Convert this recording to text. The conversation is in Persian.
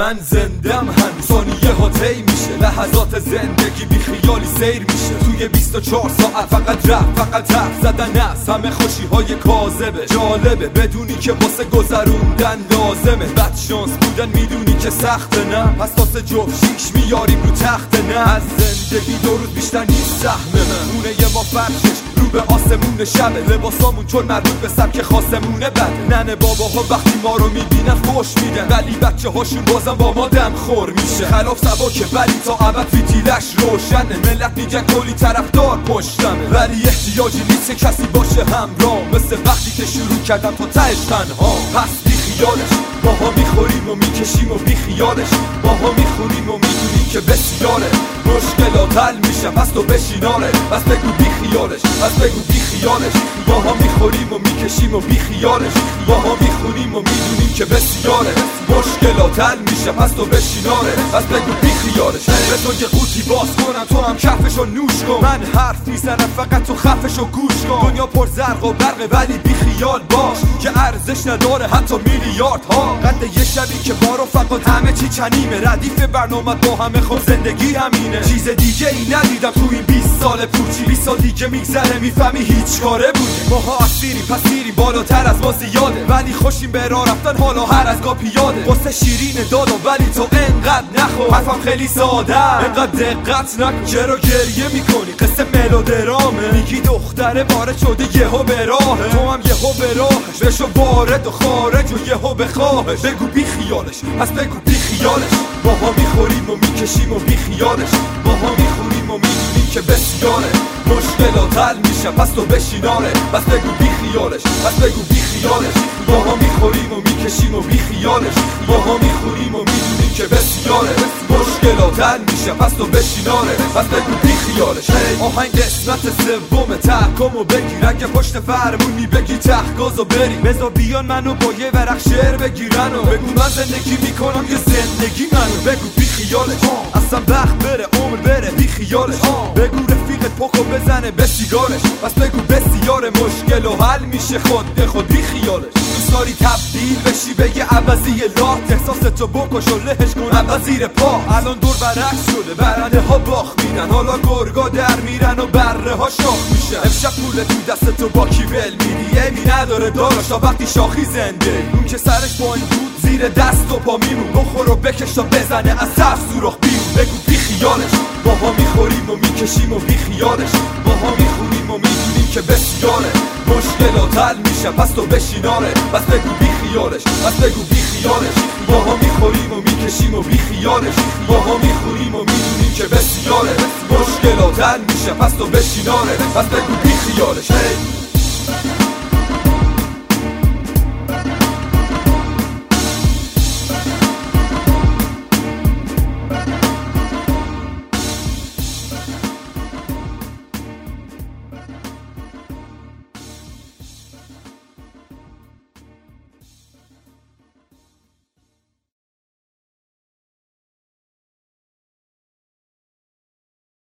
من زندم هنوز ثانیه ها میشه. لحظات زندگی بی خیالی سیر میشه. توی 24 ساعت فقط رفت فقط حرف زدن است. همه خوشی های کاذبه. جالبه. بدونی که واسه گذروندن لازمه. بد شانس بودن می‌دونی که سخته نه؟ پس واسه جفت شیش میاریم رو تخت نه؟ از زندگی دو روز بیشتر نیست سهمه. خونه ما فرشش. به آسمون شبه لباسامون چون مربوط به سبک خاصمونه بده ننه باباها وقتی ما رو می‌بینن خوش میدن. ولی بچه هاشون بازم با ما دم خور میشه. خلاف سباکه ولی تا ابد فیتیلش روشنه. ملت میگن کلی طرفدار پشتمه ولی احتیاجی نیست که کسی باشه همراه. مثل وقتی که شروع کردم تا تهش تنها. پس بی خیالش. ماها می‌خوریم و می‌کشیم و بی خیالش. ماها می‌خوریم و می‌دونیم که بسیاره. مشکلات حل میشه پس تو بشیناره پس بگو بی خیالش پس بگو بی خیالش. ماها می‌خوریم و می‌کشیم و بی خیالش. ماها می‌خونیم و می‌دونیم که بسیاره. مشکلات حل میشه تو بشیناره. پس بگو بی خیالش. به تو که قوطی باز کنم تو هم کفشو نوش کن. من حرف می‌زنم فقط تو خفشو گوش کن. دنیا پر زرق و برق ولی بی خیال باش. که ارزش نداره حتی میلیارد ها قد یه شبی که فقط همه چی چنیمه ردیف برنامه با همه خب زندگی همینه. چیز دیگه ای ندیدم تو این 20 سال پوچی. 20 سال دیگه میگذره می‌فهمی هیچ کاره بودی. ماها اسیری پسیری بالاتر از ما زیاده. ولی خوشیم به راه رفتن حالا هر از گاه پیاده واسه شیرین دادم ولی تو انقدر نخور. حرفم خیلی ساده انقدر دقت نکن. چرا گریه می‌کنی؟ قصه ملودرامه. میگی دختره وارد شده یهو به راهه تو هم یهو به راهش بشو وارد و خارج و یهو به خواهش بگو بی خیالش. پس بگو بی خیالش. ماها می‌خوریم و می‌کشیم و بی خیالش. ماها می‌خوریم و می‌دونیم که بسیاره. مشکلات حل میشه. پس تو بشیناره پس بگو بی خیالش. پس بگو بی خیالش. ماها می‌خوریم و می‌کشیم و بی خیالش. ماها می‌خوریم و می‌دونیم که بسیاره. مشکلات حل میشه. پس تو بشیناره پس بگو بی خیالش. آهنگ قسمت سوم تحکم و بگیر. اگه پشت فرمونی بگی تحقاز و بری. بزا بیان منو با یه ورق شعر بگیرن و بگو من زندگی می‌کنم یه زندگی منو. بگو بی خیالش. اصلا وقت بره عمر بره. بی خیالش. بگو رفیقت پکو بزنه به سیگارش. پس بگو بسیار مشکل و حل میشه. خود خود بی خیالش. دوست داری تبدیل بشی به یه عوضی لات احساس تو بکش و لهش کن عوضیر پا. الان دور برعکس شده برنده ها باخ میدن حالا گرگا در میرن و بره ها شاخ میشن امشب پول تو دست تو با کی ول میدی. ایمی نداره داراش تا وقتی شاخی زنده. اون که سرش با این بود زیر دست و پا میمون. بخور و بکش تا بزنه از سر سوراخ بیرون. بگو بی خیالش. ماها می‌خوریم و می‌کشیم و بی خیالش. ماها می‌خوریم و می‌دونیم که بسیاره مشکلات حل میشه پس تو بشیناره پس بگو بی خیالش پس بگو بی خیالش. ماها می‌خوریم و می‌کشیم و بی خیالش. ماها می‌خوریم و می‌دونیم که بسیاره مشکلات حل میشه پس تو بشیناره پس بگو بی خیالش.